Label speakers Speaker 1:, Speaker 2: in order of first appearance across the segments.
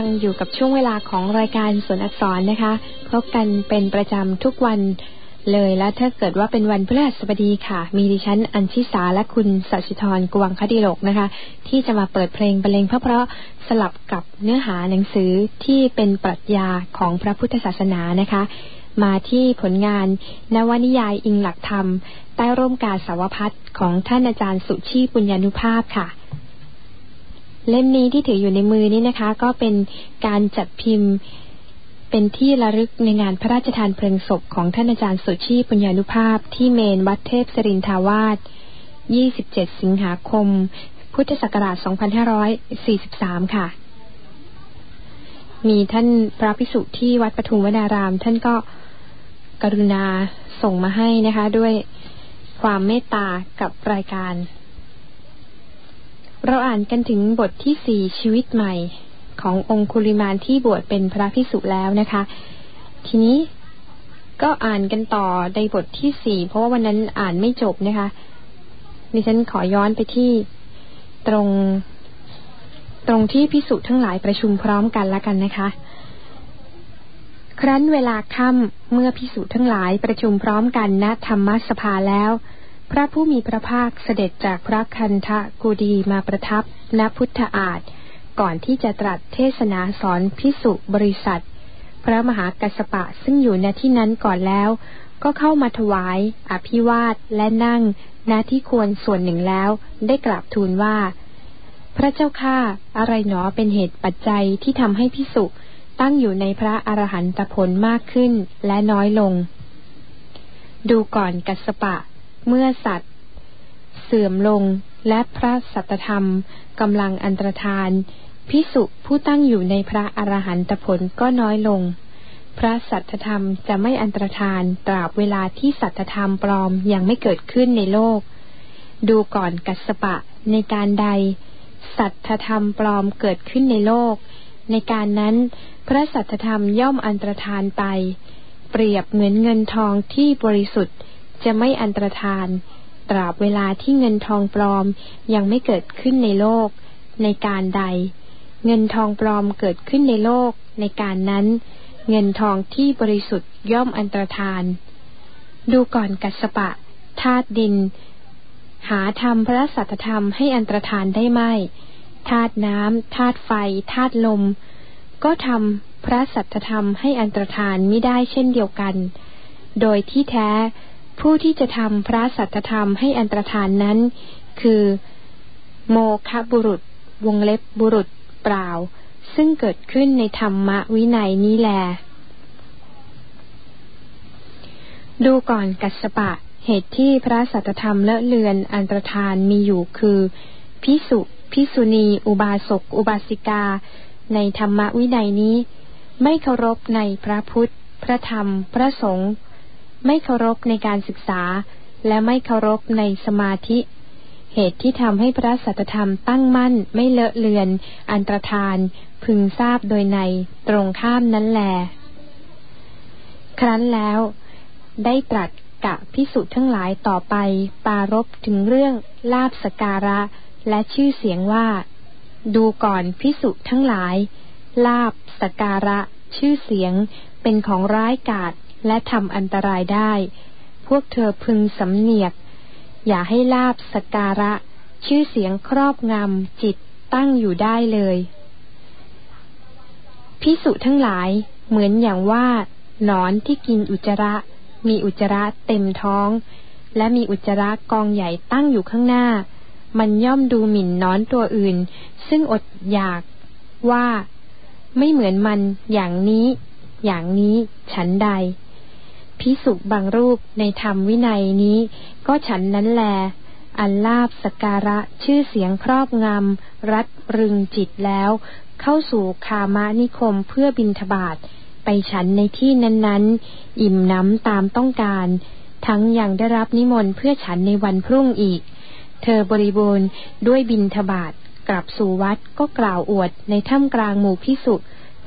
Speaker 1: ังอยู่กับช่วงเวลาของรายการสวนอักษรนะคะ พบกันเป็นประจำทุกวันเลยและถ้าเกิดว่าเป็นวันพฤหัสบดีค่ะ มีดิฉันอัญชิสาและคุณสัชิธรกวังคดีโลกนะคะ ที่จะมาเปิดเพลงบรรเลงเพราะๆสลับกับเนื้อหาหนังสือที่เป็นปรัชญาของพระพุทธศาสนานะคะ มาที่ผลงาน นวนิยายอิงหลักธรรม ใต้ร่มกาสาวพัฒของท่านอาจารย์สุชีปุญญานุภาพค่ะ เล่มนี้ที่ถืออยู่ในมือนี้นะคะ ก็เป็นการจัดพิมพ์เป็นที่ระลึกในงานพระราชทานเพลิงศพของท่านอาจารย์สุชีปุญญานุภาพที่เมนวัดเทพสรินทาวาส 27 สิงหาคม พุทธศักราช 2543 ค่ะ มีท่านพระภิกษุที่วัดปทุมวนาราม ท่านก็กรุณาส่งมาให้นะคะ ด้วยความเมตตากับรายการ เราอ่านกันถึงบทที่สี่ชีวิตใหม่ ขององคุลิมานที่บวชเป็นพระพิสุแล้วนะคะ ทีนี้ก็อ่านกันต่อในบทที่สี่เพราะว่าวันนั้นอ่านไม่จบนะคะดิฉันขอย้อนไปที่ตรง ตรงที่พิสุทั้งหลายประชุมพร้อมกันแล้วกันนะคะ ครั้นเวลาค่ำเมื่อพิสุทั้งหลายประชุมพร้อมกันณธรรมสภาแล้ว พระผู้มีพระภาคเสด็จจากพระคันธกุดีมาประทับณพุทธอาฏก่อนที่จะตรัสเทศนาสอนพิสุบริษัท พระมหากัสปะซึ่งอยู่ในที่นั้นก่อนแล้ว ก็เข้ามาถวาย อภิวาทและนั่งณที่ควรส่วนหนึ่งแล้วได้กราบทูลว่า พระเจ้าข้าอะไรหนอเป็นเหตุปัจจัยที่ทำให้พิสุตั้งอยู่ในพระอรหันตผลมากขึ้นและน้อยลง ดูก่อนกัสปะ เมื่อสัตว์ เสื่อมลงและพระสัตธรรมกำลังอันตรธานพิสุผู้ตั้งอยู่ในพระอรหันตผลก็น้อยลง พระสัตธรรมจะไม่อันตรธานตราบเวลาที่สัตธรรมปลอมยังไม่เกิดขึ้นในโลก ดูก่อนกัสปะในการใด สัตธรรมปลอมเกิดขึ้นในโลก ในการนั้น พระสัตธรรมย่อมอันตรธานไป เปรียบเหมือนเงินทองที่บริสุทธิ์ จะไม่อันตรธาน ตราบเวลาที่เงินทองปลอมยังไม่เกิดขึ้นในโลก ในการใด เงินทองปลอมเกิดขึ้นในโลก ในการนั้น เงินทองที่บริสุทธิ์ย่อมอันตรธาน ดูก่อนกัสปะธาตุดิน หาธรรมพระสัตธรรมให้อันตรธานได้ไหมธาตุน้ำธาตุไฟธาตุลม ก็ทำพระสัตธรรมให้อันตรธานไม่ได้เช่นเดียวกัน โดยที่แท้ ผู้ที่จะทำพระสัตธรรมให้อันตรธานนั้น คือ โมคบุรุษ วงเล็บบุรุษ เปล่า ซึ่งเกิดขึ้นในธรรมวินัยนี้แล ดูก่อนกัสปะ เหตุที่พระสัตธรรมเลอะเลือนอันตรธานมีอยู่คือ พิสุพิสุณี อุบาสก อุบาสิกา ในธรรมวินัยนี้ ไม่เคารพในพระพุทธ พระธรรม พระสงฆ์ ไม่เคารพในการศึกษา และไม่เคารพในสมาธิ เหตุที่ทำให้พระสัตธรรมตั้งมั่นไม่เลอะเลือน อันตรธาน พึงทราบโดยในตรงข้ามนั้นแล ครั้นแล้ว ได้ตรัสกะพิสุทั้งหลายต่อไป ปารบถึงเรื่องลาบสการะ และชื่อเสียงว่า ดูก่อนพิสุทั้งหลาย ลาบสการะ ชื่อเสียงเป็นของร้ายกาจ และทำอันตรายได้ พวกเธอพึงสำเนียก อย่าให้ลาบสการะ ชื่อเสียงครอบงำจิตตั้งอยู่ได้เลยพิสุทั้งหลายเหมือนอย่างว่าหนอนที่กินอุจจาระ มีอุจจาระเต็มท้อง และมีอุจจาระกองใหญ่ตั้งอยู่ข้างหน้า มันย่อมดูหมิ่นนอนตัวอื่น ซึ่งอดอยากว่า ไม่เหมือนมันอย่างนี้ อย่างนี้ฉันใด พิสุบางรูปในธรรมวินัยนี้ ก็ฉันนั้นแล อันลาบสการะชื่อเสียงครอบงำรัดรึงจิตแล้ว เข้าสู่คามานิคมเพื่อบินทบาทไปฉันในที่นั้น ๆ อิ่มน้ำตามต้องการ ทั้งยังได้รับนิมนต์เพื่อฉันในวันพรุ่งอีก เธอบริบูรณ์ด้วยบินทบาทกลับสู่วัดก็กล่าวอวดในถ้ำกลางหมู่พิสุ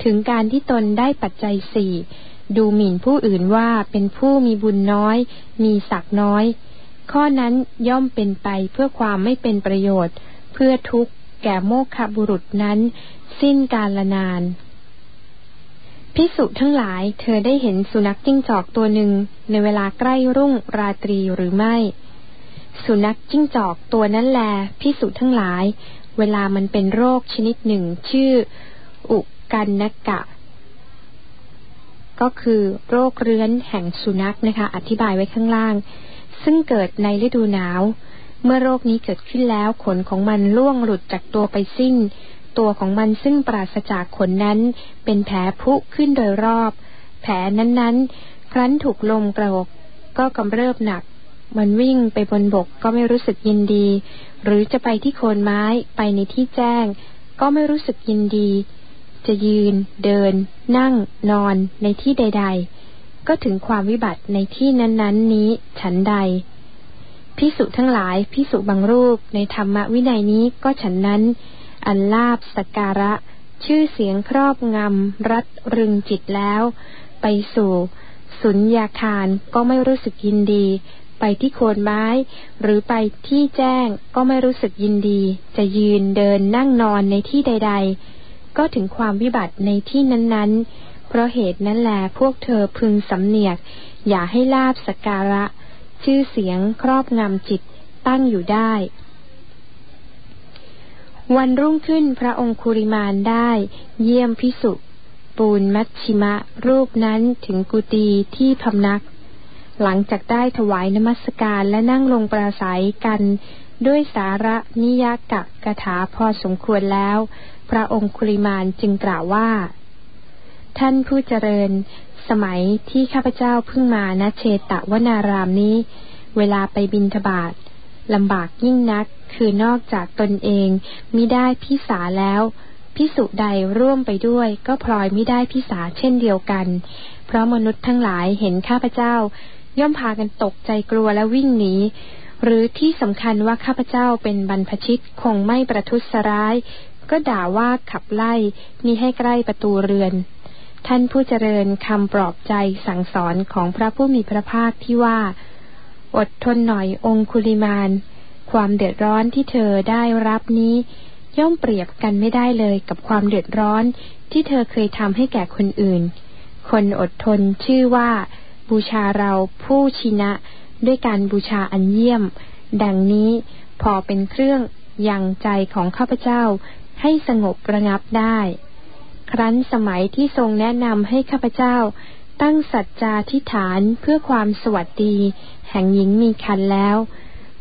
Speaker 1: ถึงการที่ตนได้ปัจจัยสี่ ดูหมิ่นผู้อื่นว่าเป็นผู้มีบุญน้อย มีศักน้อย ข้อนั้นย่อมเป็นไปเพื่อความไม่เป็นประโยชน์ เพื่อทุกข์แก่โมฆะบุรุษนั้น สิ้นกาลนาน พิสุทั้งหลายเธอได้เห็นสุนัขจิ้งจอกตัวหนึ่งในเวลาใกล้รุ่งราตรีหรือไม่ สุนัขจิ้งจอกตัวนั้นแลพิสุทั้งหลาย เวลามันเป็นโรคชนิดหนึ่งชื่อ อุกันนกะ ก็คือโรคเรื้อนแห่งสุนัขนะคะ อธิบายไว้ข้างล่าง ซึ่งเกิดในฤดูหนาว เมื่อโรคนี้เกิดขึ้นแล้ว ขนของมันล่วงหลุดจากตัวไปสิ้น ตัวของมันซึ่งปราศจากขนนั้น เป็นแผลพุขึ้นโดยรอบ แผลนั้นๆ ครั้นถูกลมกระหกก็กำเริบหนัก มันวิ่งไปบนบกก็ไม่รู้สึกยินดี หรือจะไปที่โคนไม้ไปในที่แจ้ง ก็ไม่รู้สึกยินดี จะยืน เดิน นั่ง นอนในที่ใด ๆ ก็ถึงความวิบัติในที่นั้น ๆ นี้ฉันใดพิสุทั้งหลายพิสุบางรูปในธรรมวินัยนี้ก็ฉันนั้น อันลาบสการะ ชื่อเสียงครอบงำรัดรึงจิตแล้ว ไปสู่ สุญญาคารก็ไม่รู้สึกยินดี ไปที่โคนไม้ หรือไปที่แจ้งก็ไม่รู้สึกยินดี จะยืนเดินนั่งนอนในที่ใด ๆ ก็ถึงความวิบัติในที่นั้นๆ เพราะเหตุนั้นแหละพวกเธอพึงสำเนียก อย่าให้ลาบสการะ ชื่อเสียงครอบงำจิตตั้งอยู่ได้ วันรุ่งขึ้นพระองค์คุริมานได้ เยี่ยมพิสุปูนมัชชิมะ รูปนั้นถึงกุฏิที่พำนัก หลังจากได้ถวายนมัสการและนั่งลงปราศัยกัน ด้วยสาระนิยกะกถาพอสมควรแล้ว พระองคุริมานจึงกล่าวว่า ท่านผู้เจริญ สมัยที่ข้าพเจ้าเพิ่งมาณเชตะวนารามนี้ เวลาไปบินทบาทลำบากยิ่งนักคือนอกจากตนเองมิได้พิสาแล้วพิสุใดร่วมไปด้วยก็พลอยไม่ได้พิสาเช่นเดียวกัน เพราะมนุษย์ทั้งหลายเห็นข้าพเจ้า ย่อมพากันตกใจกลัวและวิ่งหนี หรือที่สำคัญว่าข้าพเจ้าเป็นบรรพชิตคงไม่ประทุษร้าย ก็ด่าว่าขับไล่มีให้ใกล้ประตูเรือน ท่านผู้เจริญคำปลอบใจสั่งสอนของพระผู้มีพระภาคที่ว่า อดทนหน่อยองคุลิมาน ความเดือดร้อนที่เธอได้รับนี้ ย่อมเปรียบกันไม่ได้เลยกับความเดือดร้อนที่เธอเคยทำให้แก่คนอื่น คนอดทนชื่อว่า บูชาเราผู้ชินะ ด้วยการบูชาอันเยี่ยม ดังนี้พอเป็นเครื่องยังใจของข้าพเจ้าให้สงบระงับได้ ครั้นสมัยที่ทรงแนะนำให้ข้าพเจ้า ตั้งสัจจาธิฐานเพื่อความสวัสดี แห่งหญิงมีคันแล้ว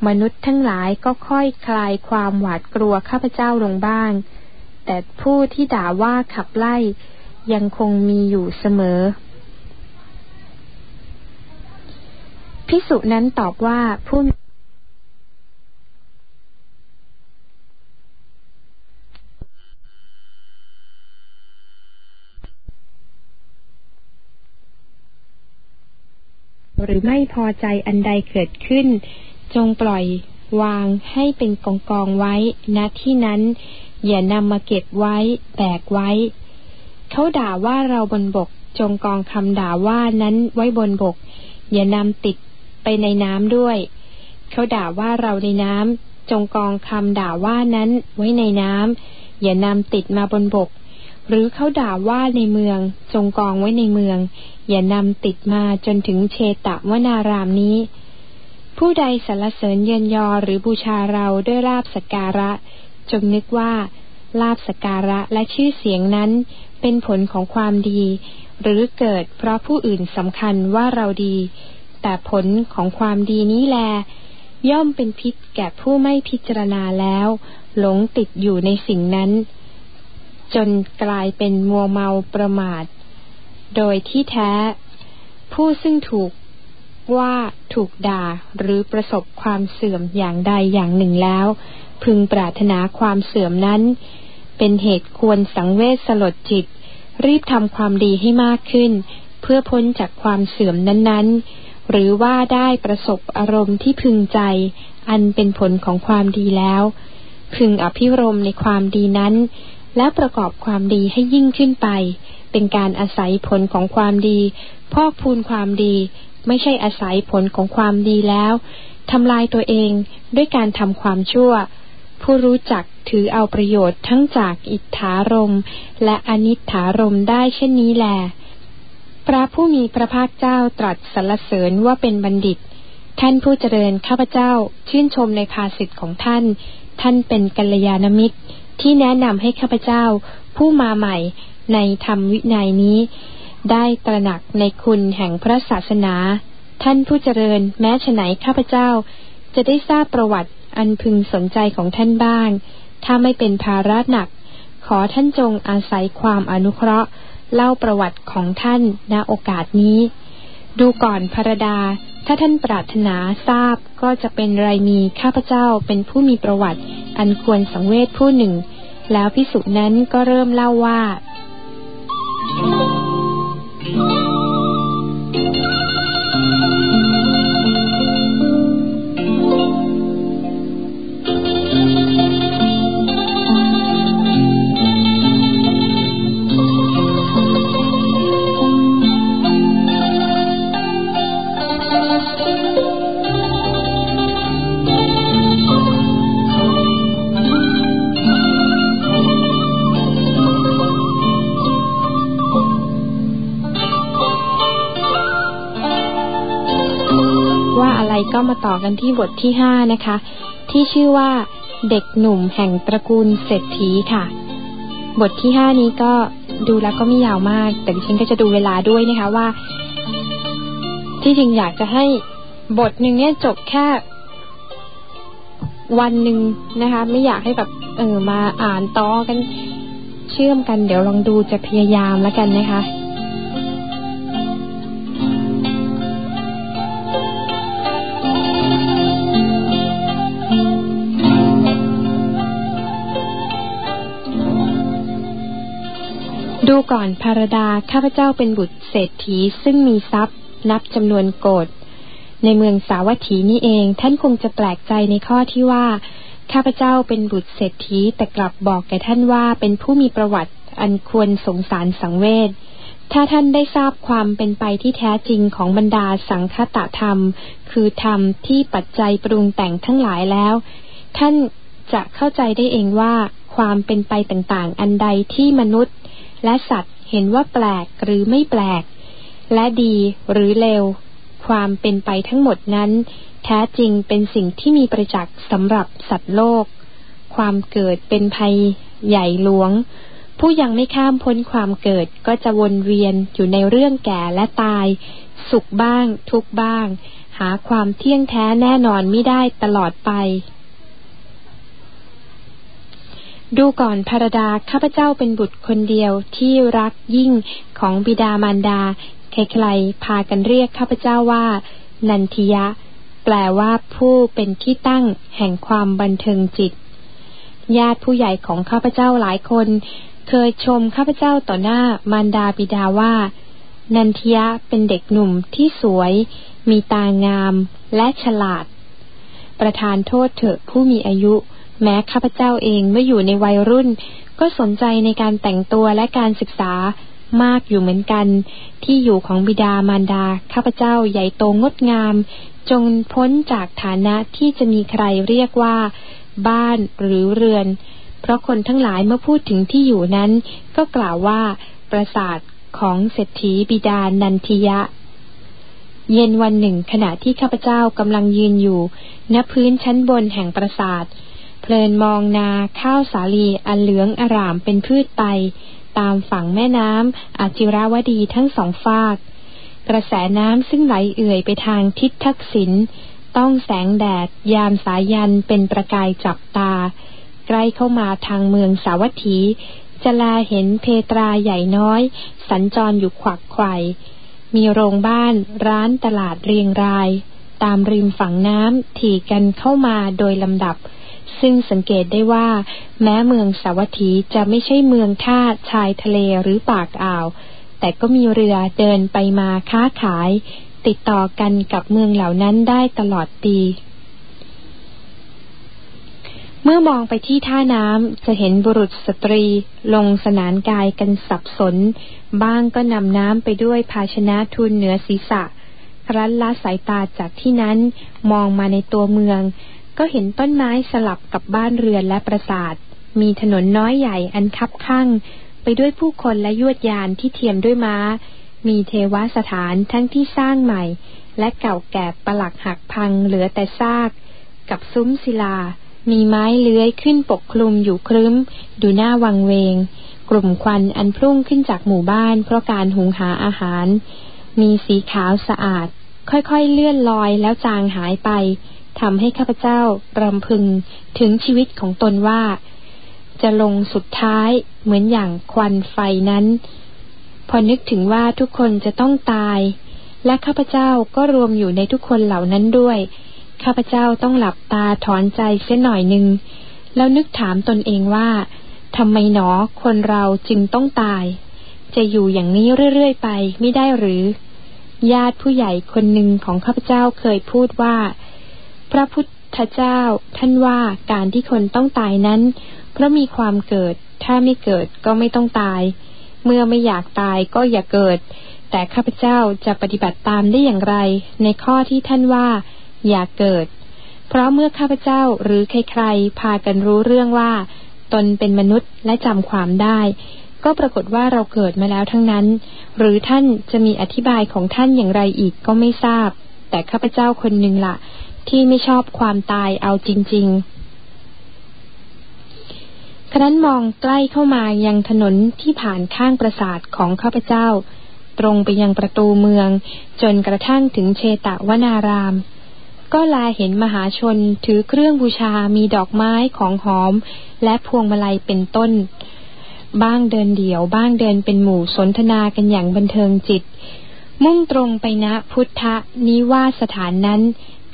Speaker 1: มนุษย์ทั้งหลายก็ค่อยคลายความหวาดกลัวข้าพเจ้าลงบ้าง แต่ผู้ที่ด่าว่าขับไล่ยังคงมีอยู่เสมอ พิสุนั้นตอบว่าผู้หรือไม่พอใจอันใดเกิดขึ้น จงปล่อยวางให้เป็นกองกองไว้ณที่นั้น อย่านำมาเก็บไว้ แบกไว้ เขาด่าว่าเราบนบก จงกองคำด่าว่านั้นไว้บนบก อย่านำติด ไปในน้ำด้วย เขาด่าว่าเราในน้ำจงกองคำด่าว่านั้นไว้ในน้ำอย่านำติดมาบนบก หรือเขาด่าว่าในเมือง จงกองไว้ในเมือง อย่านำติดมาจนถึงเชตะวนารามนี้ ผู้ใดสรรเสริญเยินยอหรือบูชาเราด้วยลาบสการะ จงนึกว่าลาบสการะและชื่อเสียงนั้นเป็นผลของความดี หรือเกิดเพราะผู้อื่นสำคัญว่าเราดี แต่ผลของความดีนี้แล ย่อมเป็นพิษแก่ผู้ไม่พิจารณาแล้ว หลงติดอยู่ในสิ่งนั้น จนกลายเป็นมัวเมาประมาท โดยที่แท้ ผู้ซึ่งถูกว่าถูกด่าหรือประสบความเสื่อมอย่างใดอย่างหนึ่งแล้ว พึงปรารถนาความเสื่อมนั้น เป็นเหตุควรสังเวชสลดจิต รีบทำความดีให้มากขึ้น เพื่อพ้นจากความเสื่อมนั้นๆ หรือว่าได้ประสบอารมณ์ที่พึงใจ อันเป็นผลของความดีแล้ว พึงอภิรมในความดีนั้น และประกอบความดีให้ยิ่งขึ้นไป เป็นการอาศัยผลของความดี พอกพูนความดี ไม่ใช่อาศัยผลของความดีแล้วทำลายตัวเองด้วยการทำความชั่ว ผู้รู้จักถือเอาประโยชน์ทั้งจากอิทธารมและอนิถารมได้เช่นนี้แหละ พระผู้มีพระภาคเจ้าตรัสสรรเสริญว่าเป็นบัณฑิต ท่านผู้เจริญข้าพเจ้าชื่นชมในภาสิทธิ์ของท่าน ท่านเป็นกัลยาณมิตร ที่แนะนำให้ข้าพเจ้า ผู้มาใหม่ในธรรมวินัยนี้ ได้ตระหนักในคุณแห่งพระศาสนา ท่านผู้เจริญแม้ฉไหนข้าพเจ้า จะได้ทราบประวัติอันพึงสนใจของท่านบ้าง ถ้าไม่เป็นภาระหนัก ขอท่านจงอาศัยความอนุเคราะห์ เล่าประวัติของท่านณโอกาสนี้ ดูก่อนพระดา ถ้าท่านปรารถนาทราบก็จะเป็นไรมีข้าพเจ้าเป็นผู้มีประวัติ อันควรสังเวชผู้หนึ่ง แล้วพิสุนั้นก็เริ่มเล่าว่าก็ มาต่อกันที่บทที่ห้านะคะ ที่ชื่อว่า เด็กหนุ่มแห่งตระกูลเศรษฐีค่ะ บทที่ห้านี้ก็ดูแล้วก็ไม่ยาวมาก แต่ดิฉันก็จะดูเวลาด้วยนะคะว่า ที่จริงอยากจะให้บทหนึ่งเนี่ยจบแค่ วันหนึ่งนะคะ ไม่อยากให้แบบเออมาอ่านต่อกัน เชื่อมกัน เดี๋ยวลองดูจะพยายามแล้วกันนะคะ ดูก่อนภารดาข้าพเจ้าเป็นบุตรเศรษฐีซึ่งมีทรัพย์ นับจำนวนโกดในเมืองสาวัตถีนี่เองท่านคงจะแปลกใจในข้อที่ว่า ข้าพเจ้าเป็นบุตรเศรษฐีแต่กลับบอกแก่ท่านว่าเป็นผู้มีประวัติอันควรสงสารสังเวชถ้าท่านได้ทราบความเป็นไปที่แท้จริงของบรรดาสังคตะธรรม คือธรรมที่ปัจจัยปรุงแต่งทั้งหลายแล้ว ท่านจะเข้าใจได้เองว่าความเป็นไปต่างๆ อันใดที่มนุษย์ และสัตว์เห็นว่าแปลกหรือไม่แปลก และดีหรือเลวความเป็นไปทั้งหมดนั้น แท้จริงเป็นสิ่งที่มีประจักษ์สำหรับสัตว์โลก ความเกิดเป็นภัยใหญ่หลวง ผู้ยังไม่ข้ามพ้นความเกิดก็จะวนเวียนอยู่ในเรื่องแก่และตาย สุขบ้าง ทุกบ้าง หาความเที่ยงแท้แน่นอนไม่ได้ตลอดไป ดูก่อนพารดาข้าพเจ้าเป็นบุตรคนเดียวที่รักยิ่งของบิดามารดา ใครๆพากันเรียกข้าพเจ้าว่า นันทิยะ แปลว่าผู้เป็นที่ตั้งแห่งความบันเทิงจิต ญาติผู้ใหญ่ของข้าพเจ้าหลายคน เคยชมข้าพเจ้าต่อหน้ามารดาบิดาว่า นันทิยะเป็นเด็กหนุ่มที่สวย มีตางามและฉลาด ประทานโทษเถอะผู้มีอายุ แม้ข้าพเจ้าเองเมื่ออยู่ในวัยรุ่น ก็สนใจในการแต่งตัวและการศึกษามากอยู่เหมือนกัน ที่อยู่ของบิดามารดา ข้าพเจ้าใหญ่โตงดงาม จงพ้นจากฐานะที่จะมีใครเรียกว่า บ้านหรือเรือน เพราะคนทั้งหลายเมื่อพูดถึงที่อยู่นั้น ก็กล่าวว่า ปราสาทของเศรษฐีบิดานันทิยะ เย็นวันหนึ่งขณะที่ข้าพเจ้ากำลังยืนอยู่ ณพื้นชั้นบนแห่งปราสาท เพลินมองนาข้าวสาลีอันเหลืองอร่ามเป็นพืชไปตามฝั่งแม่น้ำอาจิราวดีทั้งสองฝาก กระแสน้ำซึ่งไหลเอื่อยไปทางทิศทักษิณต้องแสงแดด ยามสายันเป็นประกายจับตา ใกล้เข้ามาทางเมืองสาวัตถี จะลาเห็นเพตราใหญ่น้อย สัญจรอยู่ขวักไขว่มีโรงบ้านร้านตลาดเรียงราย ตามริมฝั่งน้ำถี่กันเข้ามาโดยลำดับ ซึ่งสังเกตได้ว่า แม้เมืองสาวัตถีจะไม่ใช่เมืองท่าชายทะเลหรือปากอ่าว แต่ก็มีเรือเดินไปมาค้าขาย ติดต่อกันกับเมืองเหล่านั้นได้ตลอดปีเมื่อมองไปที่ท่าน้ำจะเห็นบุรุษสตรีลงสนานกายกันสับสน บ้างก็นำน้ำไปด้วยภาชนะทุนเหนือศีรษะ ครั้นละสายตาจากที่นั้นมองมาในตัวเมือง ก็เห็นต้นไม้สลับกับบ้านเรือนและปราสาท มีถนนน้อยใหญ่อันคับข้างไปด้วยผู้คนและยวดยานที่เทียมด้วยม้า มีเทวสถานทั้งที่สร้างใหม่ และเก่าแก่ประหลักหักพังเหลือแต่ซาก กับซุ้มศิลา มีไม้เลื้อยขึ้นปกคลุมอยู่ครึ้ม ดูหน้าวังเวง กลุ่มควันอันพุ่งขึ้นจากหมู่บ้าน เพราะการหุงหาอาหาร มีสีขาวสะอาด ค่อยๆเลื่อนลอยแล้วจางหายไป ทำให้ข้าพเจ้ารำพึงถึงชีวิตของตนว่า จะลงสุดท้ายเหมือนอย่างควันไฟนั้น พอนึกถึงว่าทุกคนจะต้องตาย และข้าพเจ้าก็รวมอยู่ในทุกคนเหล่านั้นด้วย ข้าพเจ้าต้องหลับตาถอนใจเสียหน่อยหนึ่งแล้วนึกถามตนเองว่าทำไมหนอคนเราจึงต้องตาย จะอยู่อย่างนี้เรื่อยๆไปไม่ได้หรือ ญาติผู้ใหญ่คนหนึ่งของข้าพเจ้าเคยพูดว่า พระพุทธเจ้า ท่านว่าการที่คนต้องตายนั้น เพราะมีความเกิด ถ้าไม่เกิดก็ไม่ต้องตาย เมื่อไม่อยากตายก็อย่าเกิด แต่ข้าพเจ้าจะปฏิบัติตามได้อย่างไร ในข้อที่ท่านว่า อย่าเกิด เพราะเมื่อข้าพเจ้าหรือใครๆ พากันรู้เรื่องว่า ตนเป็นมนุษย์และจำความได้ก็ปรากฏว่าเราเกิดมาแล้วทั้งนั้น หรือท่านจะมีอธิบายของท่านอย่างไรอีกก็ไม่ทราบ แต่ข้าพเจ้าคนหนึ่งละ่ะ ที่ไม่ชอบความตายเอาจริง ๆ ครั้นมองใกล้เข้ามายังถนนที่ผ่านข้างปราสาทของข้าพเจ้า ตรงไปยังประตูเมือง จนกระทั่งถึงเชตะวนาราม ก็ลาเห็นมหาชนถือเครื่องบูชามีดอกไม้ของหอม และพวงมาลัยเป็นต้น บ้างเดินเดี่ยวบ้างเดินเป็นหมู่สนทนากันอย่างบันเทิงจิตมุ่งตรงไปณพุทธนิวาสถานนั้น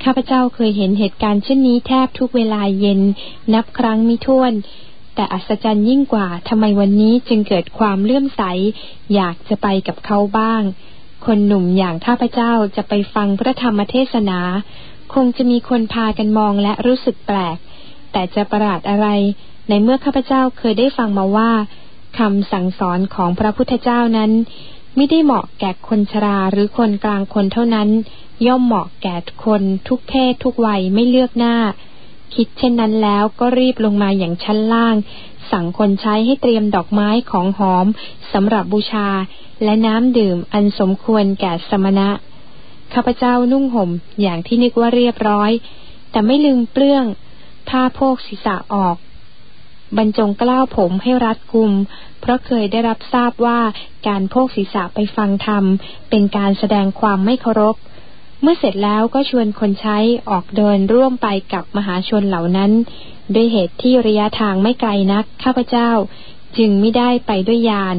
Speaker 1: ข้าพเจ้าเคยเห็นเหตุการณ์เช่นนี้แทบทุกเวลาเย็น นับครั้งมิถ้วน แต่อัศจรรย์ยิ่งกว่าทำไมวันนี้จึงเกิดความเลื่อมใส อยากจะไปกับเขาบ้าง คนหนุ่มอย่างข้าพเจ้าจะไปฟังพระธรรมเทศนา คงจะมีคนพากันมองและรู้สึกแปลก แต่จะประหลาดอะไร ในเมื่อข้าพเจ้าเคยได้ฟังมาว่าคำสั่งสอนของพระพุทธเจ้านั้น ไม่ได้เหมาะแก่คนชราหรือคนกลางคนเท่านั้น ย่อมเหมาะแก่คนทุกเพศทุกวัยไม่เลือกหน้า คิดเช่นนั้นแล้วก็รีบลงมาอย่างชั้นล่าง สั่งคนใช้ให้เตรียมดอกไม้ของหอมสำหรับบูชา และน้ำดื่มอันสมควรแก่สมณะข้าพเจ้านุ่งห่มอย่างที่นึกว่าเรียบร้อย แต่ไม่ลืมเปลื้อง ผ้าโพกศีรษะออก บรรจงกล้าวผมให้รัดกุม เพราะเคยได้รับทราบว่าการโพกศีรษะไปฟังธรรม เป็นการแสดงความไม่เคารพ เมื่อเสร็จแล้วก็ชวนคนใช้ออกเดินร่วมไปกับมหาชนเหล่านั้น ด้วยเหตุที่ระยะทางไม่ไกลนักข้าพเจ้า จึงไม่ได้ไปด้วยยาน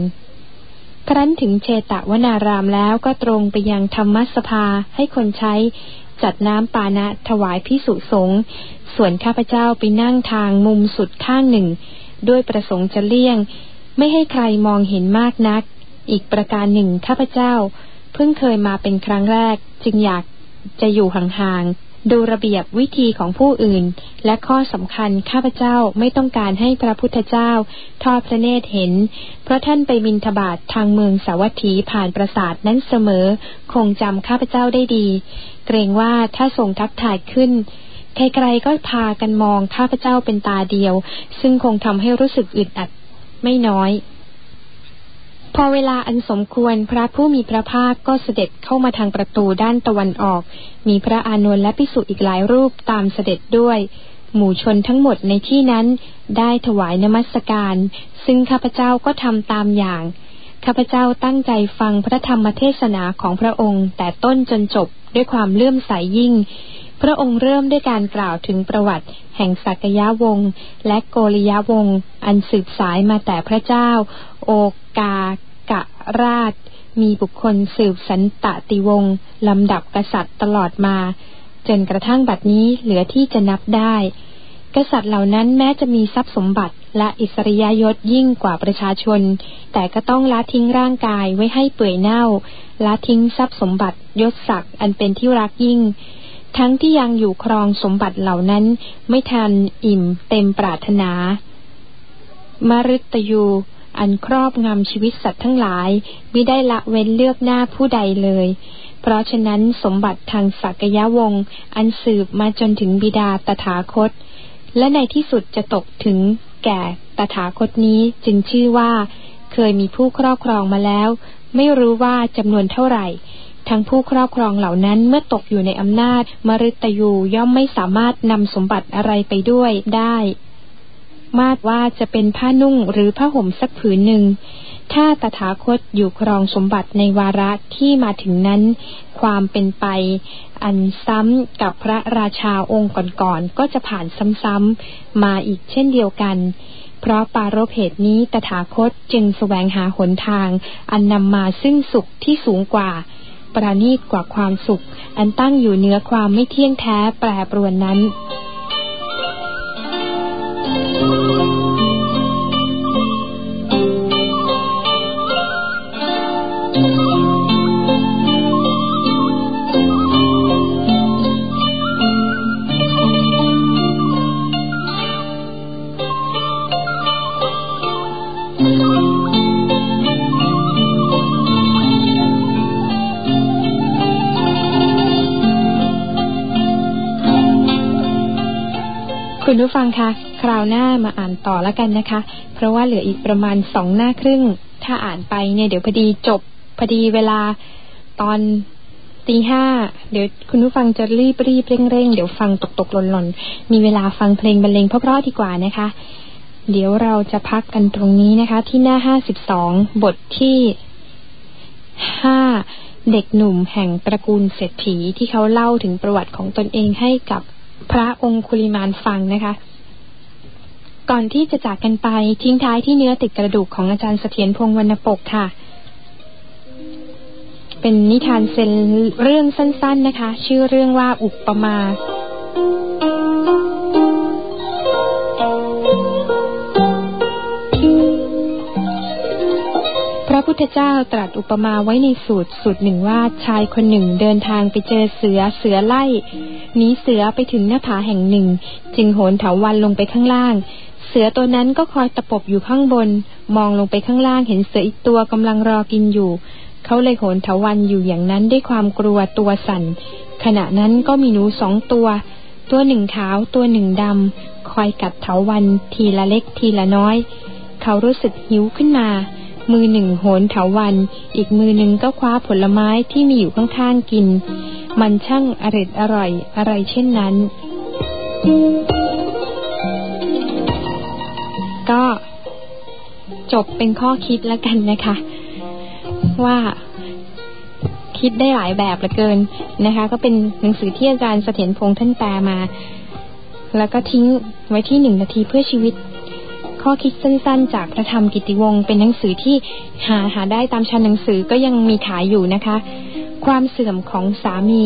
Speaker 1: ครั้นถึงเชตวนารามแล้วก็ตรงไปยังธรรมสภาให้คนใช้ จัดน้ำปานะถวายพิสุสงฆ์ส่วนข้าพเจ้าไปนั่งทางมุมสุดข้างหนึ่ง ด้วยประสงค์จะเลี่ยง ไม่ให้ใครมองเห็นมากนัก อีกประการหนึ่งข้าพเจ้า เพิ่งเคยมาเป็นครั้งแรกจึงอยากจะอยู่ห่าง ดูระเบียบวิธีของผู้อื่น และข้อสำคัญข้าพเจ้าไม่ต้องการให้พระพุทธเจ้า ทอดพระเนตรเห็น เพราะท่านไปบินทบาททางเมืองสาวัตถีผ่านปราสาทนั้นเสมอ คงจำข้าพเจ้าได้ดี เกรงว่าถ้าส่งทักถ่ายขึ้นใครๆก็พากันมองข้าพเจ้าเป็นตาเดียว ซึ่งคงทำให้รู้สึกอึดอัดไม่น้อย พอเวลาอันสมควรพระผู้มีพระภาคก็เสด็จเข้ามาทางประตูด้านตะวันออก มีพระอานนท์และพิสุอีกหลายรูปตามเสด็จด้วย หมู่ชนทั้งหมดในที่นั้นได้ถวายนมัสการ ซึ่งข้าพเจ้าก็ทำตามอย่าง ข้าพเจ้าตั้งใจฟังพระธรรมเทศนาของพระองค์ แต่ต้นจนจบด้วยความเลื่อมใสยยิ่ง พระองค์เริ่มด้วยการกล่าวถึงประวัติ แห่งสักยะวงศ์และโกริยะวงศ์อันสืบสายมาแต่พระเจ้า โอกากะราช มีบุคคลสืบสันตติวงศ์ลำดับกษัตริย์ตลอดมา จนกระทั่งบัดนี้เหลือที่จะนับได้ กษัตริย์เหล่านั้นแม้จะมีทรัพย์สมบัติและอิสริยยศยิ่งกว่าประชาชน แต่ก็ต้องละทิ้งร่างกายไว้ให้เปื่อยเน่าละทิ้งทรัพย์สมบัติยศศักดิ์อันเป็นที่รักยิ่ง ทั้งที่ยังอยู่ครองสมบัติเหล่านั้น ไม่ทันอิ่มเต็มปรารถนา มฤตยู อันครอบงำชีวิตสัตว์ทั้งหลายไม่ได้ละเว้นเลือกหน้าผู้ใดเลย เพราะฉะนั้นสมบัติทางสักยะวงศ์อันสืบมาจนถึงบิดาตถาคต และในที่สุดจะตกถึงแก่ตถาคตนี้จึงชื่อว่า เคยมีผู้ครอบครองมาแล้ว ไม่รู้ว่าจำนวนเท่าไหร่ ทั้งผู้ครอบครองเหล่านั้นเมื่อตกอยู่ในอำนาจ มฤตยูย่อมไม่สามารถนำสมบัติอะไรไปด้วยได้ มาดว่าจะเป็นผ้านุ่งหรือผ้าห่มสักผืนหนึ่ง ถ้าตถาคตอยู่ครองสมบัติในวาระที่มาถึงนั้น ความเป็นไป อันซ้ำกับพระราชาองค์ก่อนๆก็จะผ่านซ้ำๆมาอีกเช่นเดียวกันเพราะปารเพศนี้ตถาคตจึงแสวงหาหนทาง อันนำมาซึ่งสุขที่สูงกว่า ประณีตกว่าความสุข อันตั้งอยู่เนื้อความไม่เที่ยงแท้แปรปรวนนั้น คุณผู้ฟังคะ คราวหน้ามาอ่านต่อแล้วกันนะคะ เพราะว่าเหลืออีกประมาณสองหน้าครึ่ง ถ้าอ่านไปเนี่ยเดี๋ยวพอดีจบ พอดีเวลาตอนตีห้าเดี๋ยวคุณผู้ฟังจะรีบรีบเร่งเร่งเดี๋ยวฟังตกตกหล่นหล่นมีเวลาฟังเพลงบรรเลงเพราะๆดีกว่านะคะ เดี๋ยวเราจะพักกันตรงนี้นะคะ ที่หน้าห้าสิบสองบทที่ห้าเด็กหนุ่มแห่งตระกูลเศรษฐีที่เขาเล่าถึงประวัติของตนเองให้กับ พระองคุลิมานฟังนะคะ ก่อนที่จะจากกันไปทิ้งท้ายที่เนื้อติดกระดูกของอาจารย์เสถียรพงศ์วรรณปกค่ะ เป็นนิทานเซนเรื่องสั้น ๆนะคะ ชื่อเรื่องว่าอุปมา ระพุทธเจ้าตรัสอุปมาไว้ในสูตรสูตรหนึ่งว่าชายคนหนึ่งเดินทางไปเจอเสือเสือไล่หนีเสือไปถึงหน้าผาแห่งหนึ่ง จึงโหนเถาวันลงไปข้างล่าง เสือตัวนั้นก็คอยตะปบอยู่ข้างบน มองลงไปข้างล่างเห็นเสืออีกตัวกำลังรอกินอยู่ เขาเลยโหนเถาวันอยู่อย่างนั้นด้วยความกลัวตัวสั่น ขณะนั้นก็มีหนูสองตัว ตัวหนึ่งขาวตัวหนึ่งดำคอยกัดเถาวันทีละเล็กทีละน้อย เขารู้สึกหิวขึ้นมา มือหนึ่งโหนเถาวัน อีกมือหนึ่งก็คว้าผลไม้ที่มีอยู่ข้างๆกิน มันช่างอร็ดอร่อย อะไรเช่นนั้น ก็จบเป็นข้อคิดแล้วกันนะคะ ว่าคิดได้หลายแบบเหลือเกินนะคะ ก็เป็นหนังสือที่อาจารย์เสถียรพงษ์ท่านแปลมา แล้วก็ทิ้งไว้ที่หนึ่งนาทีเพื่อชีวิต ข้อคิดสั้นๆ จากพระธรรมกิติวงศ์เป็นหนังสือที่หาหาได้ตามชั้นหนังสือก็ยังมีขายอยู่นะคะ ความเสื่อมของสามี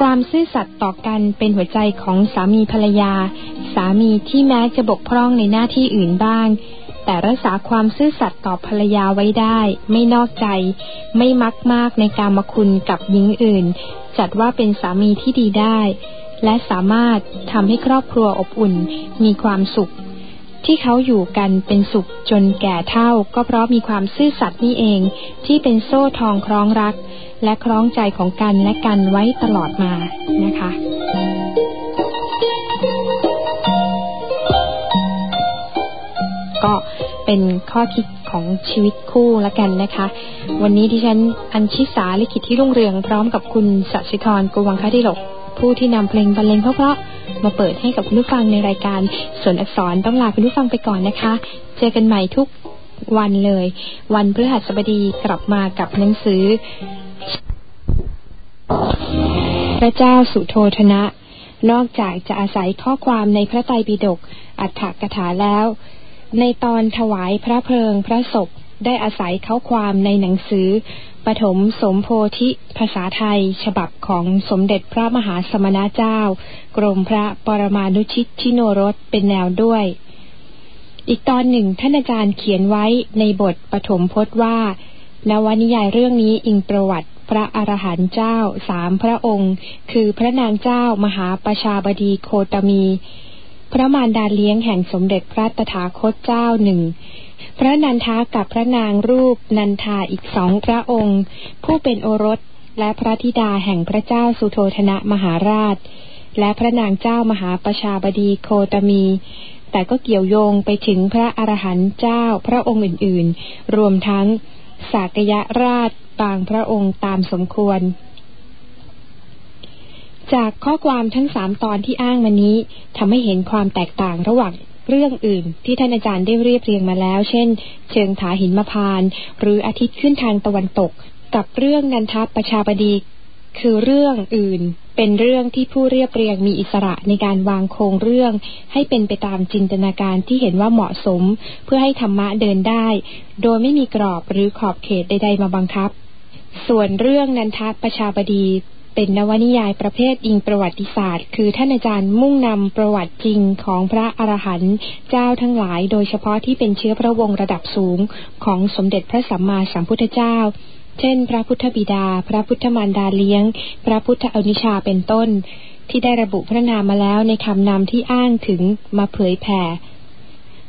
Speaker 1: ความซื่อสัตย์ต่อกันเป็นหัวใจของสามีภรรยา สามีที่แม้จะบกพร่องในหน้าที่อื่นบ้าง แต่รักษาความซื่อสัตย์ต่อภรรยาไว้ได้ ไม่นอกใจ ไม่มักมากในการมาคุณกับหญิงอื่น จัดว่าเป็นสามีที่ดีได้ และสามารถทำให้ครอบครัวอบอุ่น มีความสุข ที่เขาอยู่กันเป็นสุขจนแก่เท่า ก็เพราะมีความซื่อสัตย์นี่เอง ที่เป็นโซ่ทองคล้องรัก และคล้องใจของกันและกันไว้ตลอดมานะคะก็ เป็นข้อคิดของชีวิตคู่ละกันนะคะ วันนี้ที่ฉันอัญชิสาลิขิตที่รุ่งเรืองพร้อมกับคุณสัชิธรกวังคดิลกผู้ที่นำเพลงบรรเลงเพราะๆมาเปิดให้กับคุณผู้ฟังในรายการส่วนอักษรต้องลาคุณผู้ฟังไปก่อนนะคะ เจอกันใหม่ทุกวันเลย วันพฤหัสบดีกลับมากับหนังสือ พระเจ้าสุโธธนะ นอกจากจะอาศัยข้อความในพระไตรปิฎกอัฏฐกถาแล้ว ในตอนถวายพระเพลิงพระศพได้อาศัยเข้าความในหนังสือ ปฐมสมโพธิภาษาไทย ฉบับของสมเด็จพระมหาสมณเจ้า กรมพระปรมานุชิตชิโนรสเป็นแนวด้วย อีกตอนหนึ่งท่านอาจารย์เขียนไว้ในบทปฐมพจน์ว่านวนิยายเรื่องนี้อิงประวัติพระอรหันต์เจ้าสามพระองค์ คือพระนางเจ้ามหาประชาบดีโคตมี พระมารดาเลี้ยงแห่งสมเด็จพระตถาคตเจ้าหนึ่ง พระนันทากับพระนางรูปนันทาอีกสองพระองค์ ผู้เป็นโอรสและพระธิดาแห่งพระเจ้าสุโธธนะมหาราช และพระนางเจ้ามหาประชาบดีโคตมี แต่ก็เกี่ยวโยงไปถึงพระอรหันต์เจ้าพระองค์อื่น ๆ รวมทั้งสากยราชบางพระองค์ตามสมควร จากข้อความทั้งสามตอนที่อ้างมานี้ทำให้เห็นความแตกต่างระหว่างเรื่องอื่นที่ท่านอาจารย์ได้เรียบเรียงมาแล้ว เช่น เชิงถาหินมพาน หรืออาทิตย์ขึ้นทางตะวันตก กับเรื่องนันทประชาบดี คือเรื่องอื่น เป็นเรื่องที่ผู้เรียบเรียงมีอิสระในการวางโครงเรื่อง ให้เป็นไปตามจินตนาการที่เห็นว่าเหมาะสม เพื่อให้ธรรมะเดินได้ โดยไม่มีกรอบหรือขอบเขตใด ๆ มาบังคับ ส่วนเรื่องนันทประชาบดี เป็นนวนิยายประเภทอิงประวัติศาสตร์ คือท่านอาจารย์มุ่งนำประวัติจริงของพระอรหันต์เจ้าทั้งหลาย โดยเฉพาะที่เป็นเชื้อพระวงศ์ระดับสูงของสมเด็จพระสัมมาสัมพุทธเจ้า เช่น พระพุทธบิดา พระพุทธมารดาเลี้ยง พระพุทธอนิชาเป็นต้น ที่ได้ระบุพระนามมาแล้วในคำนามที่อ้างถึงมาเผยแผ่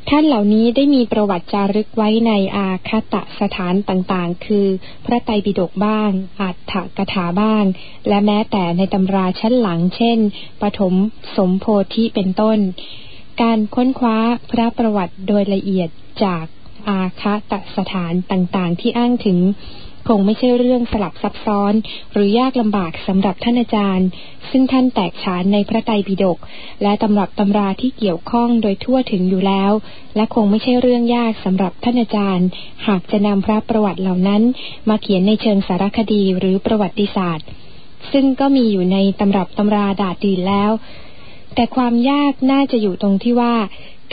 Speaker 1: ท่านเหล่านี้ได้มีประวัติจารึกไว้ในอาคตะสถานต่างๆ คือ พระไตรปิฎกบ้าง อัฏฐกถาบ้าง และแม้แต่ในตำราชั้นหลัง เช่น ปฐมสมโพธิเป็นต้น การค้นคว้าพระประวัติโดยละเอียดจากอาคตะสถานต่างๆ ที่อ้างถึง คงไม่ใช่เรื่องสลับซับซ้อน หรือยากลำบากสำหรับท่านอาจารย์ ซึ่งท่านแตกฉานในพระไตรปิฎกและตำรับตำราที่เกี่ยวข้องโดยทั่วถึงอยู่แล้ว และคงไม่ใช่เรื่องยากสำหรับท่านอาจารย์ หากจะนำพระประวัติเหล่านั้น มาเขียนในเชิงสารคดีหรือประวัติศาสตร์ ซึ่งก็มีอยู่ในตำรับตำราดาดดีแล้ว แต่ความยากน่าจะอยู่ตรงที่ว่า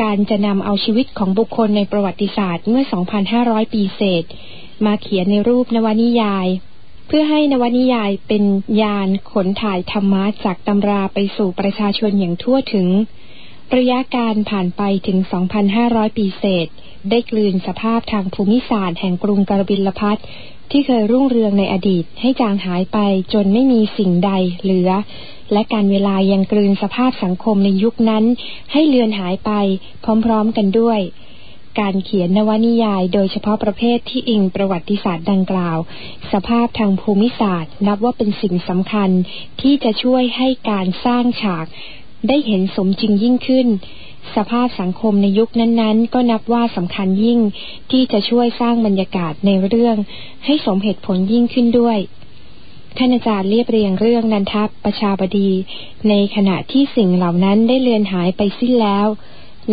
Speaker 1: การจะนำเอาชีวิตของบุคคลในประวัติศาสตร์เมื่อ 2,500 ปีเศษ มาเขียนในรูปนวนิยาย เพื่อให้นวนิยายเป็นยานขนถ่ายธรรมะจากตำราไปสู่ประชาชนอย่างทั่วถึง ระยะการผ่านไปถึง 2,500 ปีเศษ ได้กลืนสภาพทางภูมิศาสตร์แห่งกรุงกรบิลพัทที่เคยรุ่งเรืองในอดีตให้จางหายไปจนไม่มีสิ่งใดเหลือ และการเวลายังกลืนสภาพสังคมในยุคนั้น ให้เลือนหายไปพร้อมๆกันด้วย การเขียนนวนิยายโดยเฉพาะประเภทที่อิงประวัติศาสตร์ดังกล่าว สภาพทางภูมิศาสตร์ นับว่าเป็นสิ่งสำคัญที่จะช่วยให้การสร้างฉาก ได้เห็นสมจริงยิ่งขึ้น สภาพสังคมในยุคนั้นๆ ก็นับว่าสำคัญยิ่ง ที่จะช่วยสร้างบรรยากาศในเรื่อง ให้สมเหตุผลยิ่งขึ้นด้วยท่านอาจารย์เรียบเรียงเรื่องนันทพประชาบดี ในขณะที่สิ่งเหล่านั้นได้เลือนหายไปสิ้นแล้ว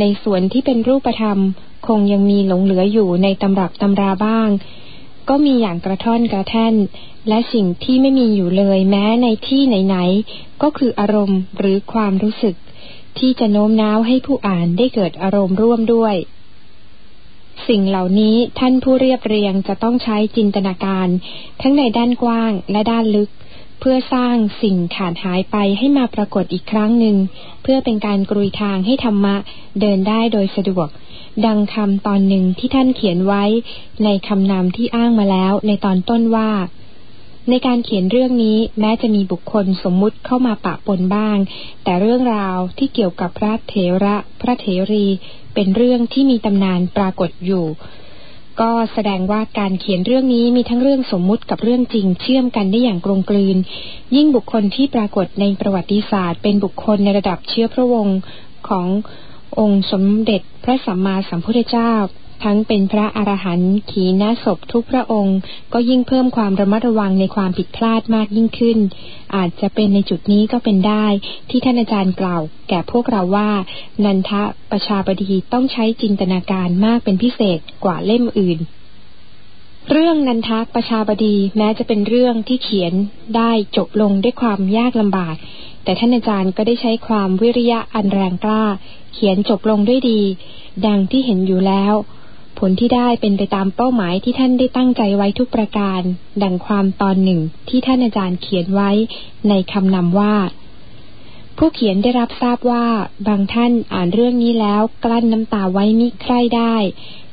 Speaker 1: ในส่วนที่เป็นรูปธรรม คงยังมีหลงเหลืออยู่ในตำรับตำราบ้าง ก็มีอย่างกระท่อนกระแท่น และสิ่งที่ไม่มีอยู่เลยแม้ในที่ไหนๆ ก็คืออารมณ์หรือความรู้สึก ที่จะโน้มน้าวให้ผู้อ่านได้เกิดอารมณ์ร่วมด้วย สิ่งเหล่านี้ท่านผู้เรียบเรียงจะต้องใช้จินตนาการ ทั้งในด้านกว้างและด้านลึก เพื่อสร้างสิ่งขาดหายไปให้มาปรากฏอีกครั้งหนึ่ง เพื่อเป็นการกรุยทางให้ธรรมะเดินได้โดยสะดวก ดังคำตอนหนึ่งที่ท่านเขียนไว้ในคำนำที่อ้างมาแล้วในตอนต้นว่า ในการเขียนเรื่องนี้แม้จะมีบุคคลสมมุติเข้ามาปะปนบ้าง แต่เรื่องราวที่เกี่ยวกับพระเถระ พระเถรี เป็นเรื่องที่มีตำนานปรากฏอยู่ ก็แสดงว่าการเขียนเรื่องนี้มีทั้งเรื่องสมมุติกับเรื่องจริง เชื่อมกันได้อย่างกลมกลืน ยิ่งบุคคลที่ปรากฏในประวัติศาสตร์ เป็นบุคคลในระดับเชื้อพระวงศ์ขององค์สมเด็จพระสัมมาสัมพุทธเจ้า ทั้งเป็นพระอรหันต์ขีณาศพทุกพระองค์ ก็ยิ่งเพิ่มความระมัดระวังในความผิดพลาดมากยิ่งขึ้น อาจจะเป็นในจุดนี้ก็เป็นได้ ที่ท่านอาจารย์กล่าว แก่พวกเราว่า นันทะประชาบดีต้องใช้จินตนาการมากเป็นพิเศษกว่าเล่มอื่นเรื่องนันทะประชาบดีแม้จะเป็นเรื่องที่เขียนได้จบลงด้วยความยากลำบาก แต่ท่านอาจารย์ก็ได้ใช้ความวิริยะอันแรงกล้า เขียนจบลงด้วยดี ดังที่เห็นอยู่แล้ว ผลที่ได้เป็นไปตามเป้าหมายที่ท่านได้ตั้งใจไว้ทุกประการ ดังความตอนหนึ่งที่ท่านอาจารย์เขียนไว้ในคำนำว่า ผู้เขียนได้รับทราบว่า บางท่านอ่านเรื่องนี้แล้วกลั้นน้ำตาไว้มิใคร่ได้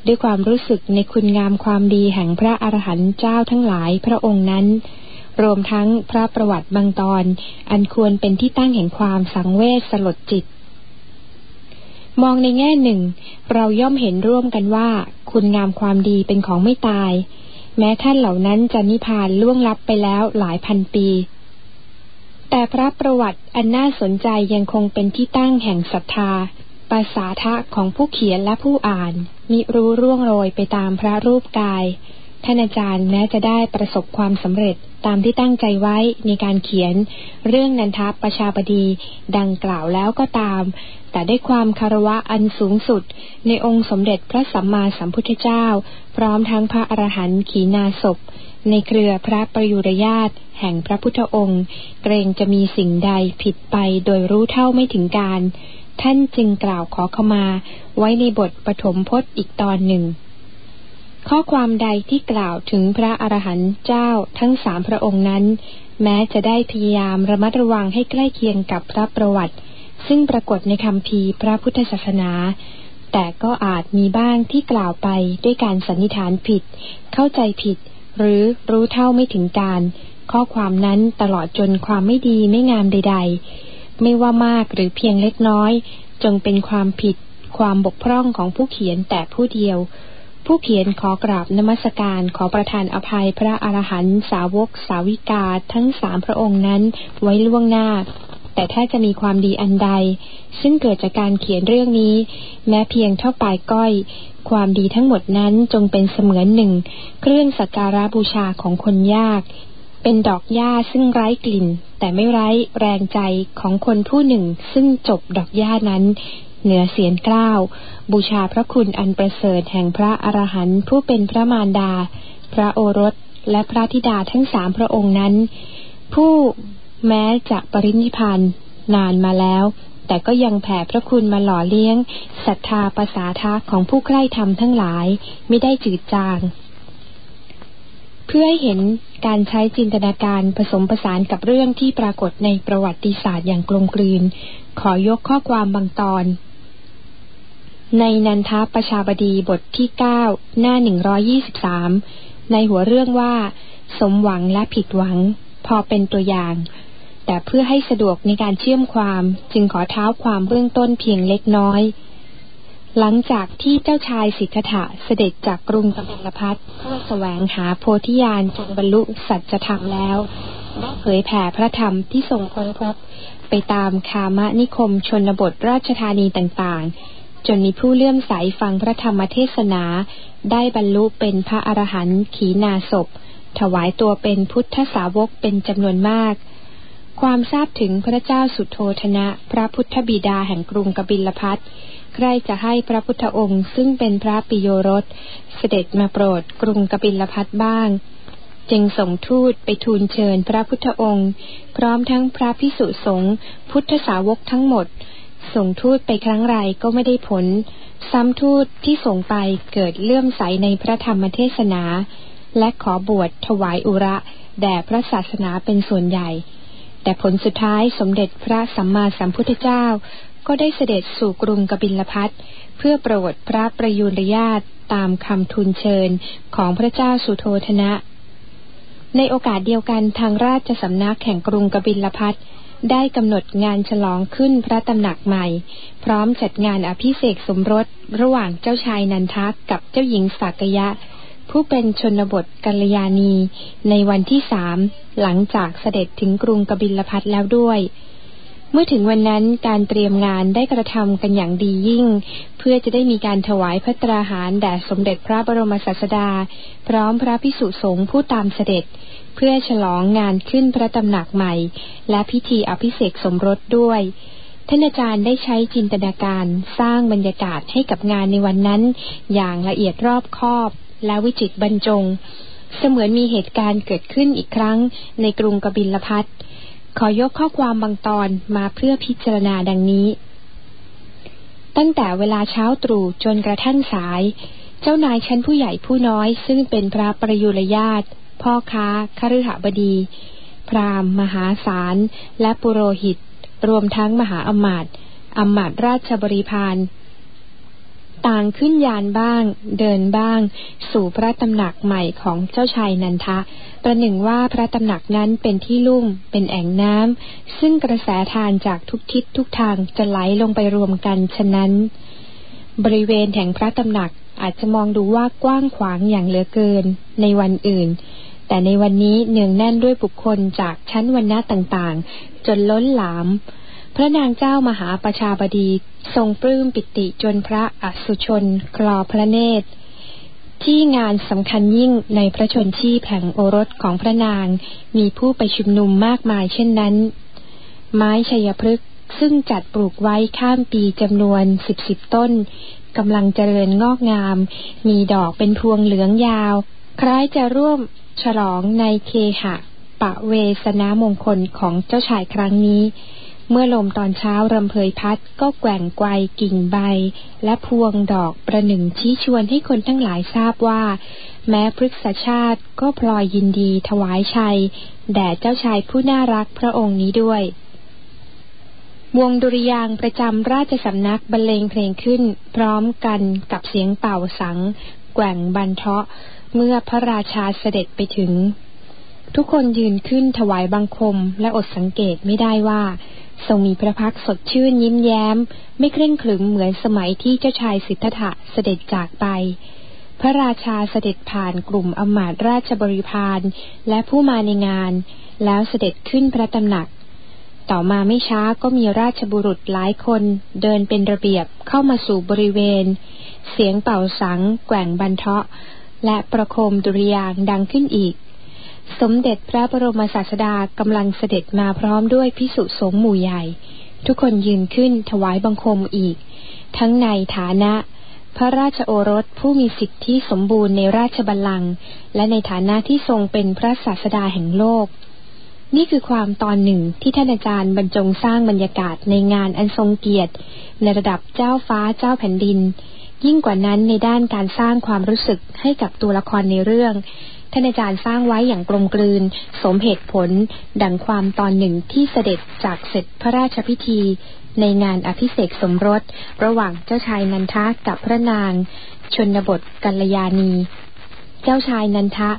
Speaker 1: ด้วยความรู้สึกในคุณงามความดีแห่งพระอรหันต์เจ้าทั้งหลายพระองค์นั้น รวมทั้งพระประวัติบางตอน อันควรเป็นที่ตั้งแห่งความสังเวชสลดจิต มองในแง่หนึ่ง เราย่อมเห็นร่วมกันว่า คุณงามความดีเป็นของไม่ตาย แม้ท่านเหล่านั้นจะนิพานล่วงลับไปแล้วหลายพันปี แต่พระประวัติอันน่าสนใจยังคงเป็นที่ตั้งแห่งศรัทธาภาษาทะของผู้เขียนและผู้อ่าน มิรู้ร่วงโรยไปตามพระรูปกาย ท่านอาจารย์แม้จะได้ประสบความสำเร็จตามที่ตั้งใจไว้ในการเขียน เรื่องนันทประชาบดีดังกล่าวแล้วก็ตาม แต่ได้ความคารวะอันสูงสุด ในองค์สมเด็จพระสัมมาสัมพุทธเจ้า พร้อมทั้งพระอรหันต์ขีนาศพในเครือพระประยุรญาตแห่งพระพุทธองค์ เกรงจะมีสิ่งใดผิดไปโดยรู้เท่าไม่ถึงการ ท่านจึงกล่าวขอขมาไว้ในบทปฐมพจน์อีกตอนหนึ่ง ข้อความใดที่กล่าวถึงพระอรหันต์เจ้าทั้งสามพระองค์นั้น แม้จะได้พยายามระมัดระวังให้ใกล้เคียงกับพระประวัติ ซึ่งปรากฏในคำพีพระพุทธศาสนา แต่ก็อาจมีบ้างที่กล่าวไปด้วยการสันนิษฐานผิด เข้าใจผิด หรือรู้เท่าไม่ถึงการ ข้อความนั้นตลอดจนความไม่ดีไม่งามใด ๆ ไม่ว่ามากหรือเพียงเล็กน้อย จงเป็นความผิด ความบกพร่องของผู้เขียนแต่ผู้เดียว ผู้เขียนขอกราบนมัสการขอประทานอภัยพระอรหันต์สาวกสาวิกาทั้งสามพระองค์นั้นไว้ล่วงหน้า แต่ถ้าจะมีความดีอันใด ซึ่งเกิดจากการเขียนเรื่องนี้ แม้เพียงเท่าปลายก้อย ความดีทั้งหมดนั้นจงเป็นเสมือนหนึ่ง เครื่องสักการะบูชาของคนยาก เป็นดอกหญ้าซึ่งไร้กลิ่น แต่ไม่ไร้แรงใจของคนผู้หนึ่ง ซึ่งจบดอกหญ้านั้น เหนือเสียนกล้าว บูชาพระคุณอันประเสริฐแห่งพระอรหันต์ผู้เป็นพระมารดา พระโอรสและพระธิดาทั้งสามพระองค์นั้น ผู้แม้จะปรินิพานนานมาแล้ว แต่ก็ยังแผ่พระคุณมาหล่อเลี้ยงศรัทธาภาษาทักของผู้ใคร่ธรรมทั้งหลายไม่ได้จืดจางเพื่อให้เห็นการใช้จินตนาการผสมผสานกับเรื่องที่ปรากฏในประวัติศาสตร์อย่างกลมกลืน ขอยกข้อความบางตอน ในนันทประชาบดีบทที่เก้าหน้าหนึ่งร้อยี่สิบสามในหัวเรื่องว่า สมหวังและผิดหวัง พอเป็นตัวอย่าง แต่เพื่อให้สะดวกในการเชื่อมความจึงขอเท้าความเบื้องต้นเพียงเล็กน้อย หลังจากที่เจ้าชายสิทธัตถะเสด็จจากกรุงกบิลพัทเพื่อแสวงหาโพธิญาณจนบรรลุสัจธรรมแล้วได้เผยแผ่พระธรรมที่ทรงค้นพบไปตามคามนิคมชนบทราชธานีต่างๆ จนมีผู้เลื่อมใสฟังพระธรรมเทศนา ได้บรรลุเป็นพระอรหันต์ขีนาศพ ถวายตัวเป็นพุทธสาวกเป็นจำนวนมาก ความทราบถึงพระเจ้าสุโธธนะ พระพุทธบิดาแห่งกรุงกบิลพัทใครจะให้พระพุทธองค์ซึ่งเป็นพระปิโยรส เสด็จมาโปรดกรุงกบิลพัทบ้าง จึงส่งทูตไปทูลเชิญพระพุทธองค์ พร้อมทั้งพระพิสุสงฆ์พุทธสาวกทั้งหมด ส่งทูตไปครั้งไรก็ไม่ได้ผล ซ้ำทูตที่ส่งไปเกิดเลื่อมใสในพระธรรมเทศนา และขอบวชถวายอุระแด่พระศาสนาเป็นส่วนใหญ่ แต่ผลสุดท้ายสมเด็จพระสัมมาสัมพุทธเจ้า ก็ได้เสด็จสู่กรุงกบิลพัทเพื่อโปรดพระประยุรญาตตามคำทูลเชิญของพระเจ้าสุโธธนะ ในโอกาสเดียวกันทางราชสำนักแห่งกรุงกบิลพัท ได้กำหนดงานฉลองขึ้นพระตำหนักใหม่ พร้อมจัดงานอภิเษกสมรส ระหว่างเจ้าชายนันทักกับเจ้าหญิงสากยะ ผู้เป็นชนบทกัลยาณี ในวันที่สามหลังจากเสด็จถึงกรุงกบิลพัทแล้วด้วยเมื่อถึงวันนั้นการเตรียมงานได้กระทำกันอย่างดียิ่ง เพื่อจะได้มีการถวายพระตราหารแด่สมเด็จพระบรมศาสดา พร้อมพระพิสุสงฆ์ผู้ตามเสด็จ เพื่อฉลองงานขึ้นพระตำหนักใหม่ และพิธีอภิเษกสมรสด้วยท่านอาจารย์ได้ใช้จินตนาการสร้างบรรยากาศให้กับงานในวันนั้น อย่างละเอียดรอบคอบและวิจิตบรรจง เสมือนมีเหตุการณ์เกิดขึ้นอีกครั้งในกรุงกบิลพัทขอยกข้อความบางตอนมาเพื่อพิจารณาดังนี้ ตั้งแต่เวลาเช้าตรู่จนกระทั่งสาย เจ้านายชั้นผู้ใหญ่ผู้น้อยซึ่งเป็นพระประยุรญาติ พ่อค้าคฤหบดี พราหมณ์ มหาศาล และปุโรหิต รวมทั้งมหาอมาตย์อมาตย์ราชบริพารต่างขึ้นยานบ้าง เดินบ้าง สู่พระตำหนักใหม่ของเจ้าชายนันทะ ประหนึ่งว่าพระตำหนักนั้นเป็นที่ลุ่ม เป็นแอ่งน้ำ ซึ่งกระแสทานจากทุกทิศทุกทางจะไหลลงไปรวมกัน ฉะนั้น บริเวณแห่งพระตำหนักอาจจะมองดูว่ากว้างขวางอย่างเหลือเกิน ในวันอื่น แต่ในวันนี้เนืองแน่นด้วยบุคคลจากชั้นวรรณะต่างๆ จนล้นหลาม พระนางเจ้ามหาประชาบดี ทรงปลื้มปิติจนพระอสุชนกรอพระเนตร ที่งานสำคัญยิ่งในพระชนชีพแห่งโอรสของพระนาง มีผู้ไปชุมนุมมากมายเช่นนั้น ไม้ชัยพฤกษ์ซึ่งจัดปลูกไว้ข้ามปีจำนวนสิบสิบต้นกำลังเจริญงอกงาม มีดอกเป็นพวงเหลืองยาว คล้ายจะร่วม ฉลองในเคหะ ปะเวสนามงคลของเจ้าชายครั้งนี้ เมื่อลมตอนเช้ารำเพยพัดก็แกว่งไกวกิ่งใบ และพวงดอกประหนึ่งชี้ชวนให้คนทั้งหลายทราบว่า แม้พฤกษชาติก็พลอยยินดีถวายชัย แด่เจ้าชายผู้น่ารักพระองค์นี้ด้วย วงดุริยางประจำราชสำนักบรรเลงเพลงขึ้น พร้อมกันกับเสียงเป่าสัง แกว่งบันเทาะ เมื่อพระราชาเสด็จไปถึง ทุกคนยืนขึ้นถวายบังคมและอดสังเกตไม่ได้ว่า ทรงมีพระพักสดชื่นยิ้มแย้ม ไม่เคร่งขรึมเหมือนสมัยที่เจ้าชายสิทธัตถะเสด็จจากไป พระราชาเสด็จผ่านกลุ่มอมาตราชบริพารและผู้มาในงาน แล้วเสด็จขึ้นพระตำหนักต่อมาไม่ช้าก็มีราชบุรุษหลายคนเดินเป็นระเบียบเข้ามาสู่บริเวณ เสียงเป่าสัง แกว่งบันเทาะ และประโคมดุริยางดังขึ้นอีก สมเด็จพระบรมศาสดากำลังเสด็จมาพร้อมด้วยพิสุสงฆ์หมู่ใหญ่ ทุกคนยืนขึ้นถวายบังคมอีก ทั้งในฐานะ พระราชโอรสผู้มีสิทธิสมบูรณ์ในราชบัลลังก์และในฐานะที่ทรงเป็นพระศาสดาแห่งโลกนี่คือความตอนหนึ่งที่ท่านอาจารย์บรรจงสร้างบรรยากาศในงานอันทรงเกียรติ ในระดับเจ้าฟ้าเจ้าแผ่นดิน ยิ่งกว่านั้นในด้านการสร้างความรู้สึกให้กับตัวละครในเรื่องท่านอาจารย์สร้างไว้อย่างกลมกลืน สมเหตุผล ดังความตอนหนึ่งที่เสด็จจากเสร็จพระราชพิธี ในงานอภิเษกสมรส ระหว่างเจ้าชายนันทะกับพระนาง ชนบทกัลยาณี เจ้าชายนันทะ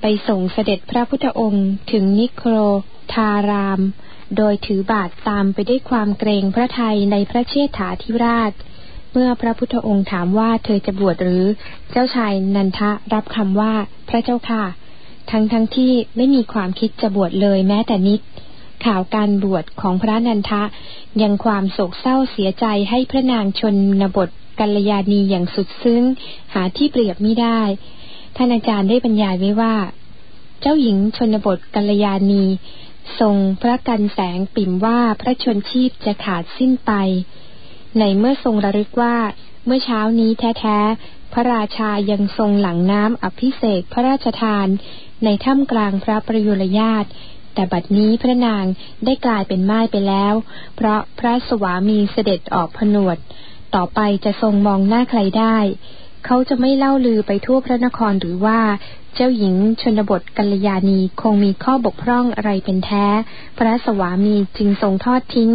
Speaker 1: ไปส่งเสด็จพระพุทธองค์ถึงนิโครธาราม โดยถือบาทตามไปด้วยความเกรงพระไทยในพระเชษฐาธิราช เมื่อพระพุทธองค์ถามว่าเธอจะบวชหรือ เจ้าชายนันทะรับคำว่าพระเจ้าค่ะ ทั้งทั้งที่ไม่มีความคิดจะบวชเลยแม้แต่นิด ข่าวการบวชของพระนันทะ ยังความโศกเศร้าเสียใจให้พระนางชนนบทกัลยาณีอย่างสุดซึ้ง หาที่เปรียบไม่ได้ ท่านอาจารย์ได้บรรยายไว้ว่า เจ้าหญิงชนบทกัลยาณีทรงพระกันแสงปิ่มว่าพระชนชีพจะขาดสิ้นไป ในเมื่อทรงระลึกว่า เมื่อเช้านี้แท้ๆ พระราชายังทรงหลังน้ำอภิเษกพระราชทาน ในถ้ำกลางพระประยุรญาตแต่บัดนี้พระนางได้กลายเป็นไม้ไปแล้ว เพราะพระสวามีเสด็จออกผนวด ต่อไปจะทรงมองหน้าใครได้ เขาจะไม่เล่าลือไปทั่วพระนครหรือว่าเจ้าหญิงชนบทกัลยาณีคงมีข้อบกพร่องอะไรเป็นแท้ พระสวามีจึงทรงทอดทิ้ง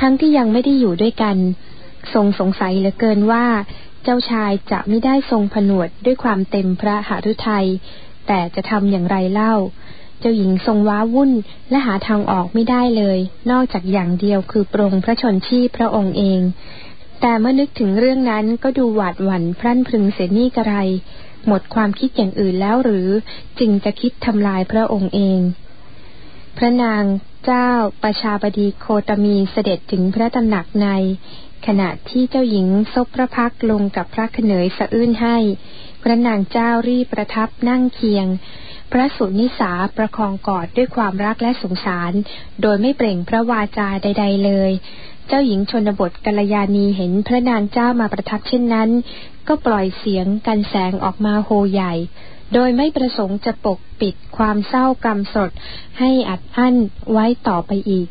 Speaker 1: ทั้งที่ยังไม่ได้อยู่ด้วยกัน ทรงสงสัยเหลือเกินว่า เจ้าชายจะไม่ได้ทรงผนวดด้วยความเต็มพระหฤทยัยแต่จะทำอย่างไรเล่า เจ้าหญิงทรงว้าวุ่นและหาทางออกไม่ได้เลย นอกจากอย่างเดียวคือปรงพระชนชีพพระองค์เอง แต่เมื่อนึกถึงเรื่องนั้นก็ดูหวาดหวั่นพรั่นพรึงเสียนี่กระไร หมดความคิดอย่างอื่นแล้วหรือ จึงจะคิดทำลายพระองค์เอง พระนาง เจ้าประชาบดีโคตมีเสด็จถึงพระตำหนักใน ขณะที่เจ้าหญิงซบพระพักลงกับพระขเนยสะอื้นให้ พระนางเจ้ารีบประทับนั่งเคียง พระสุนิสาประคองกอดด้วยความรักและสงสาร โดยไม่เปล่งพระวาจาใด ๆ เลย เจ้าหญิงชนบทกัลยาณีเห็นพระนางเจ้ามาประทับเช่นนั้น ก็ปล่อยเสียงกันแสงออกมาโฮใหญ่ โดยไม่ประสงค์จะปกปิดความเศร้ากรรมสดให้อัดอั้นไว้ต่อไปอีก